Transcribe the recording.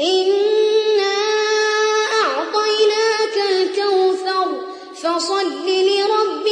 إنا أعطيناك الكوثر فصل لربك